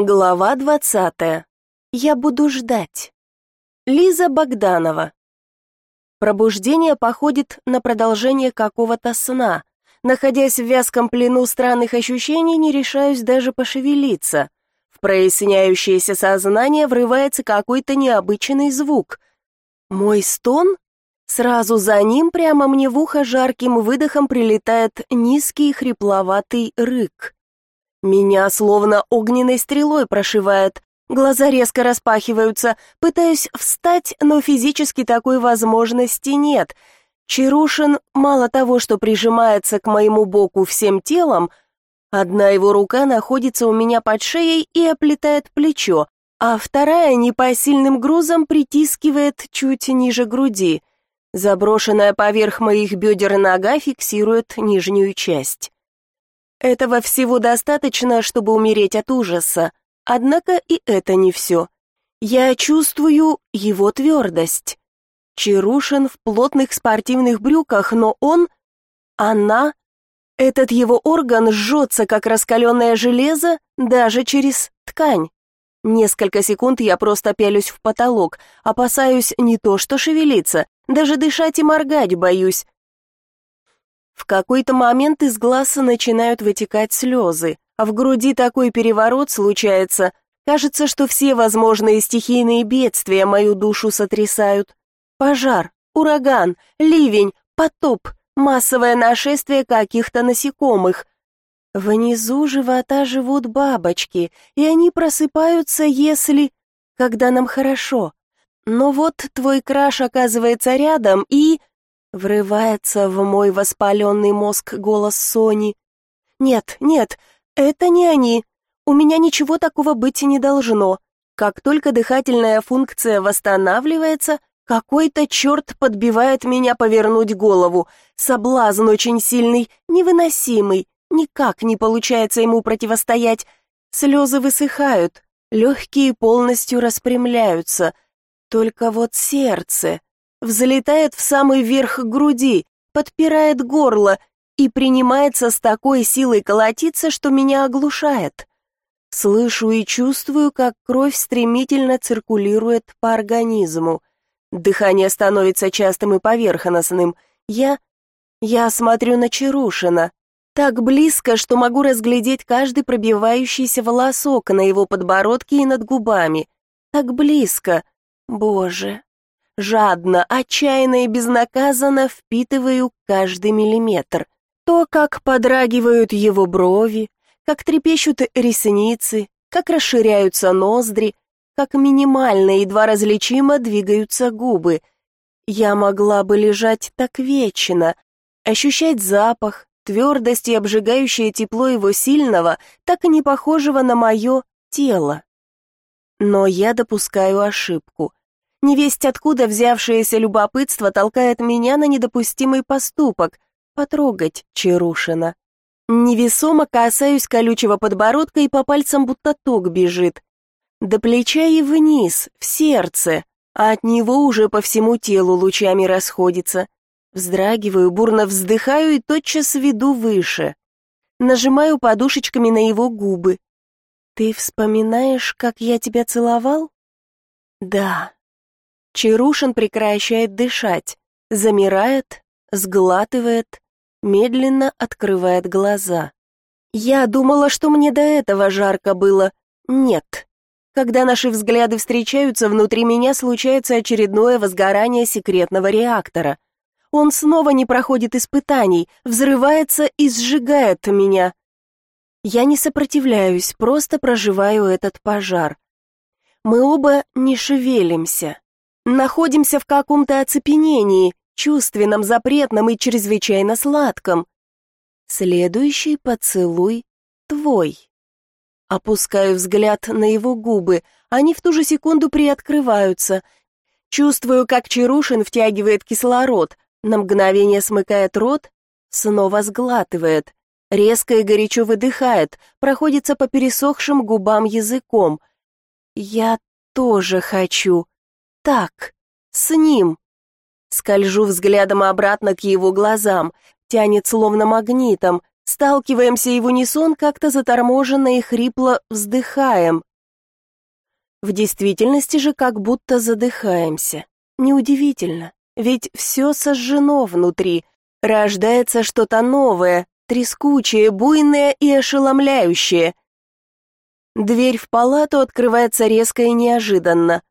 Глава двадцатая. Я буду ждать. Лиза Богданова. Пробуждение походит на продолжение какого-то сна. Находясь в вязком плену странных ощущений, не решаюсь даже пошевелиться. В проясняющееся сознание врывается какой-то необычный звук. Мой стон? Сразу за ним прямо мне в ухо жарким выдохом прилетает низкий хрипловатый рык. Меня словно огненной стрелой прошивает. Глаза резко распахиваются. Пытаюсь встать, но физически такой возможности нет. Чарушин мало того, что прижимается к моему боку всем телом, одна его рука находится у меня под шеей и оплетает плечо, а вторая непосильным грузом притискивает чуть ниже груди. Заброшенная поверх моих бедер нога фиксирует нижнюю часть. Этого всего достаточно, чтобы умереть от ужаса. Однако и это не все. Я чувствую его твердость. Чарушин в плотных спортивных брюках, но он... Она... Этот его орган жжется, как раскаленное железо, даже через ткань. Несколько секунд я просто пялюсь в потолок, опасаюсь не то что шевелиться, даже дышать и моргать боюсь. В какой-то момент из глаз начинают вытекать слезы, а в груди такой переворот случается. Кажется, что все возможные стихийные бедствия мою душу сотрясают. Пожар, ураган, ливень, потоп, массовое нашествие каких-то насекомых. Внизу живота живут бабочки, и они просыпаются, если... когда нам хорошо. Но вот твой краш оказывается рядом, и... Врывается в мой воспаленный мозг голос Сони. «Нет, нет, это не они. У меня ничего такого быть не должно. Как только дыхательная функция восстанавливается, какой-то черт подбивает меня повернуть голову. Соблазн очень сильный, невыносимый. Никак не получается ему противостоять. Слезы высыхают, легкие полностью распрямляются. Только вот сердце взлетает в самый верх груди, подпирает горло и принимается с такой силой колотиться, что меня оглушает. Слышу и чувствую, как кровь стремительно циркулирует по организму. Дыхание становится частым и поверхностным. Я... я смотрю на Чарушина. Так близко, что могу разглядеть каждый пробивающийся волосок на его подбородке и над губами. Так близко. Боже, Жадно, отчаянно и безнаказанно впитываю каждый миллиметр. То, как подрагивают его брови, как трепещут ресницы, как расширяются ноздри, как минимально, едва различимо двигаются губы. Я могла бы лежать так вечно, ощущать запах, твердость и обжигающее тепло его сильного, так и не похожего на мое тело. Но я допускаю ошибку. Невесть откуда взявшееся любопытство толкает меня на недопустимый поступок — потрогать Чарушина. Невесомо касаюсь колючего подбородка и по пальцам будто ток бежит. До плеча и вниз, в сердце, а от него уже по всему телу лучами расходится. Вздрагиваю, бурно вздыхаю и тотчас веду выше. Нажимаю подушечками на его губы. «Ты вспоминаешь, как я тебя целовал?» «Да, Чарушин прекращает дышать, замирает, сглатывает, медленно открывает глаза. Я думала, что мне до этого жарко было. Нет. Когда наши взгляды встречаются, внутри меня случается очередное возгорание секретного реактора. Он снова не проходит испытаний, взрывается и сжигает меня. Я не сопротивляюсь, просто проживаю этот пожар. Мы оба не шевелимся. Находимся в каком-то оцепенении, чувственном, запретном и чрезвычайно сладком. Следующий поцелуй твой. Опускаю взгляд на его губы, они в ту же секунду приоткрываются. Чувствую, как Чарушин втягивает кислород, на мгновение смыкает рот, снова сглатывает, резко и горячо выдыхает, проходится по пересохшим губам языком. Я тоже хочу так, с ним. Скольжу взглядом обратно к его глазам, тянет словно магнитом, сталкиваемся и в унисон как-то заторможенно и хрипло вздыхаем, В действительности же как будто задыхаемся. Неудивительно, ведь все сожжено внутри, рождается что-то новое, трескучее, буйное и ошеломляющее. Дверь в палату открывается резко и неожиданно.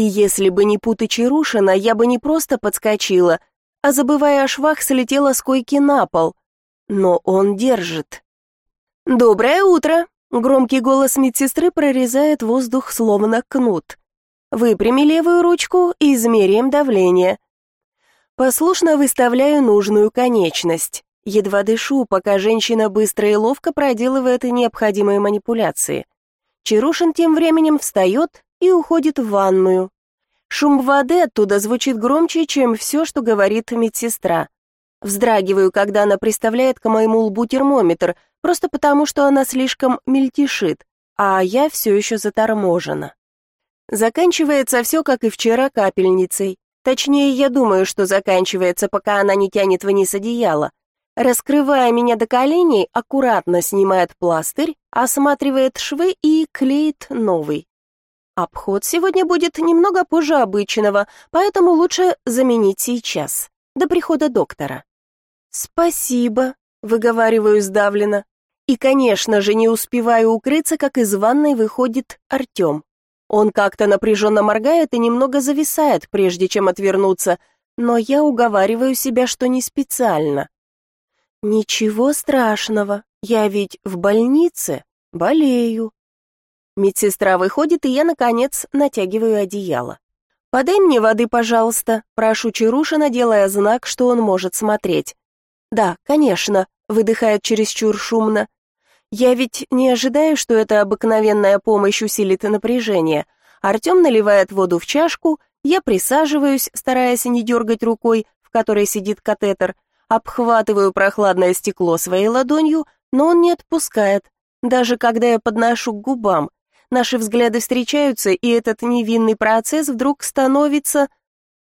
И если бы не путы Чарушина, я бы не просто подскочила, а, забывая о швах, слетела с койки на пол. Но он держит. «Доброе утро!» Громкий голос медсестры прорезает воздух словно кнут. Выпрями левую ручку и измеряем давление. Послушно выставляю нужную конечность. Едва дышу, пока женщина быстро и ловко проделывает необходимые манипуляции. Чарушин тем временем встает и уходит в ванную. Шум воды оттуда звучит громче, чем все, что говорит медсестра. Вздрагиваю, когда она приставляет к моему лбу термометр, просто потому, что она слишком мельтешит, а я все еще заторможена. Заканчивается все, как и вчера, капельницей. Точнее, я думаю, что заканчивается, пока она не тянет вниз одеяло. Раскрывая меня до коленей, аккуратно снимает пластырь, осматривает швы и клеит новый. Обход сегодня будет немного позже обычного, поэтому лучше заменить сейчас, до прихода доктора. «Спасибо», — выговариваю сдавленно. И, конечно же, не успеваю укрыться, как из ванной выходит Артем. Он как-то напряженно моргает и немного зависает, прежде чем отвернуться, но я уговариваю себя, что не специально. «Ничего страшного, я ведь в больнице, болею». Медсестра выходит, и я, наконец, натягиваю одеяло. «Подай мне воды, пожалуйста», — прошу Чарушина, делая знак, что он может смотреть. «Да, конечно», — выдыхает чересчур шумно. «Я ведь не ожидаю, что эта обыкновенная помощь усилит напряжение. Артем наливает воду в чашку, я присаживаюсь, стараясь не дергать рукой, в которой сидит катетер, обхватываю прохладное стекло своей ладонью, но он не отпускает, даже когда я подношу к губам. Наши взгляды встречаются, и этот невинный процесс вдруг становится...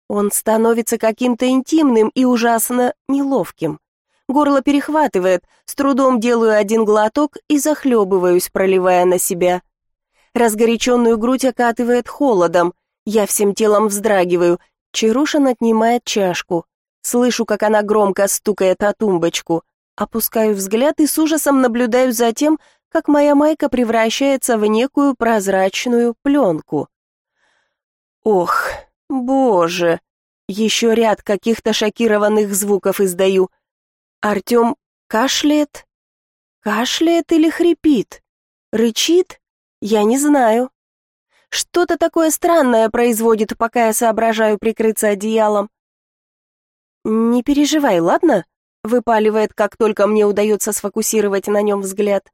Он становится каким-то интимным и ужасно неловким. Горло перехватывает, с трудом делаю один глоток и захлебываюсь, проливая на себя. Разгоряченную грудь окатывает холодом. Я всем телом вздрагиваю. Чарушин отнимает чашку. Слышу, как она громко стукает о тумбочку. Опускаю взгляд и с ужасом наблюдаю за тем, как моя майка превращается в некую прозрачную пленку. Ох, боже! Еще ряд каких-то шокированных звуков издаю. Артем кашляет? Кашляет или хрипит? Рычит? Я не знаю. Что-то такое странное производит, пока я соображаю прикрыться одеялом. «Не переживай, ладно?» — выпаливает, как только мне удается сфокусировать на нем взгляд.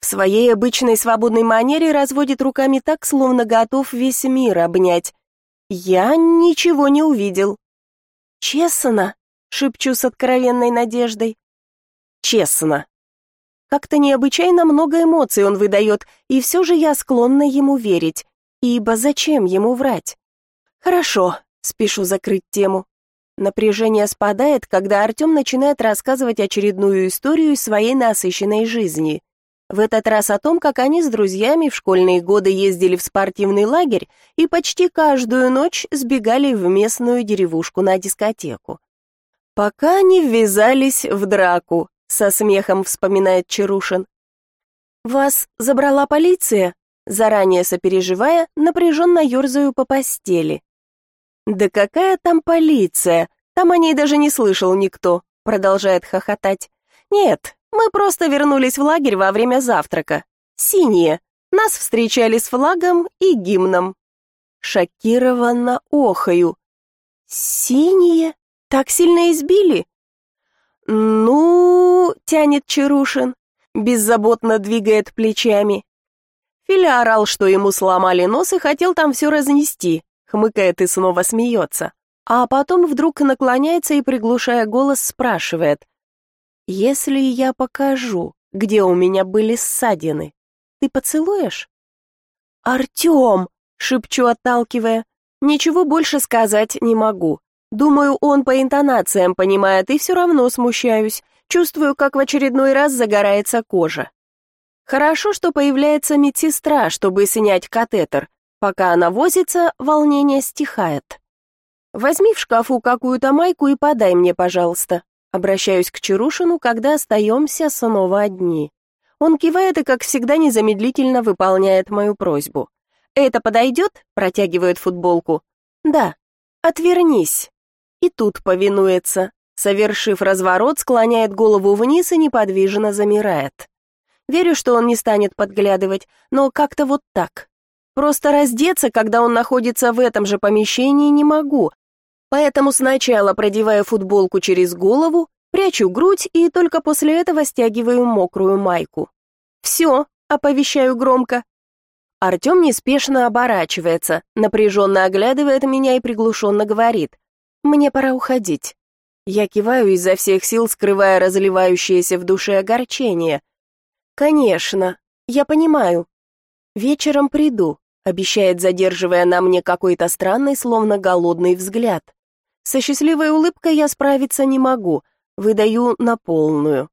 В своей обычной свободной манере разводит руками так, словно готов весь мир обнять. Я ничего не увидел. «Честно?» шепчу с откровенной надеждой. Честно. Как-то необычайно много эмоций он выдает, и все же я склонна ему верить, ибо зачем ему врать? Хорошо, спешу закрыть тему. Напряжение спадает, когда Артем начинает рассказывать очередную историю своей насыщенной жизни. В этот раз о том, как они с друзьями в школьные годы ездили в спортивный лагерь и почти каждую ночь сбегали в местную деревушку на дискотеку. «Пока не ввязались в драку», — со смехом вспоминает Чарушин. «Вас забрала полиция?» Заранее сопереживая, напряженно ерзаю по постели. «Да какая там полиция? Там о ней даже не слышал никто», — продолжает хохотать. «Нет, мы просто вернулись в лагерь во время завтрака. Синие. Нас встречали с флагом и гимном». Шокированно охаю. «Синие?» Так сильно избили? Ну, тянет Чарушин, беззаботно двигает плечами. Филя орал, что ему сломали нос и хотел там все разнести, хмыкает и снова смеется. А потом вдруг наклоняется и, приглушая голос, спрашивает. «Если я покажу, где у меня были ссадины, ты поцелуешь?» «Артем!» — шепчу, отталкивая. «Ничего больше сказать не могу. Думаю, он по интонациям понимает, и все равно смущаюсь. Чувствую, как в очередной раз загорается кожа. Хорошо, что появляется медсестра, чтобы снять катетер. Пока она возится, волнение стихает. «Возьми в шкафу какую-то майку и подай мне, пожалуйста». Обращаюсь к Чарушину, когда остаемся снова одни. Он кивает и, как всегда, незамедлительно выполняет мою просьбу. «Это подойдет?» — протягивает футболку. «Да». «Отвернись». И тут повинуется. Совершив разворот, склоняет голову вниз и неподвижно замирает. Верю, что он не станет подглядывать, но как-то вот так. Просто раздеться, когда он находится в этом же помещении, не могу. Поэтому сначала продеваю футболку через голову, прячу грудь и только после этого стягиваю мокрую майку. «Все», — оповещаю громко. Артем неспешно оборачивается, напряженно оглядывает меня и приглушенно говорит. «Мне пора уходить». Я киваю изо всех сил, скрывая разливающееся в душе огорчение. «Конечно, я понимаю. Вечером приду», — обещает, задерживая на мне какой-то странный, словно голодный взгляд. Со счастливой улыбкой я справиться не могу, выдаю на полную.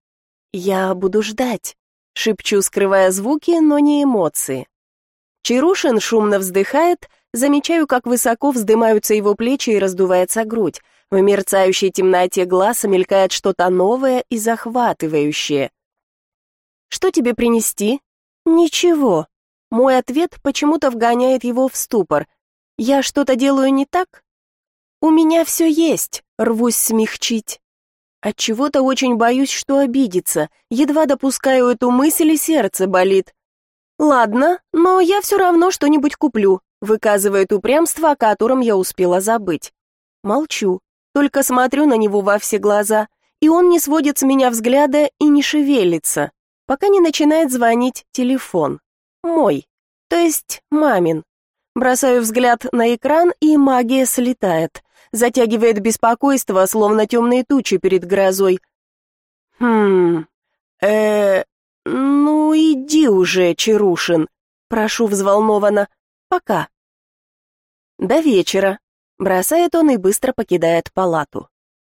«Я буду ждать», — шепчу, скрывая звуки, но не эмоции. Чарушин шумно вздыхает, замечаю, как высоко вздымаются его плечи и раздувается грудь. В мерцающей темноте глаз мелькает что-то новое и захватывающее. Что тебе принести? Ничего. Мой ответ почему-то вгоняет его в ступор. Я что-то делаю не так? У меня все есть, рвусь смягчить. От чего-то очень боюсь, что обидится. Едва допускаю эту мысль, и сердце болит. Ладно, но я все равно что-нибудь куплю, выказывает упрямство, о котором я успела забыть. Молчу, только смотрю на него во все глаза, и он не сводит с меня взгляда и не шевелится пока не начинает звонить телефон. Мой, то есть мамин. Бросаю взгляд на экран, и магия слетает. Затягивает беспокойство, словно темные тучи перед грозой. Хм, э, ну иди уже, Чарушин. Прошу взволнованно. Пока. До вечера. Бросает он и быстро покидает палату.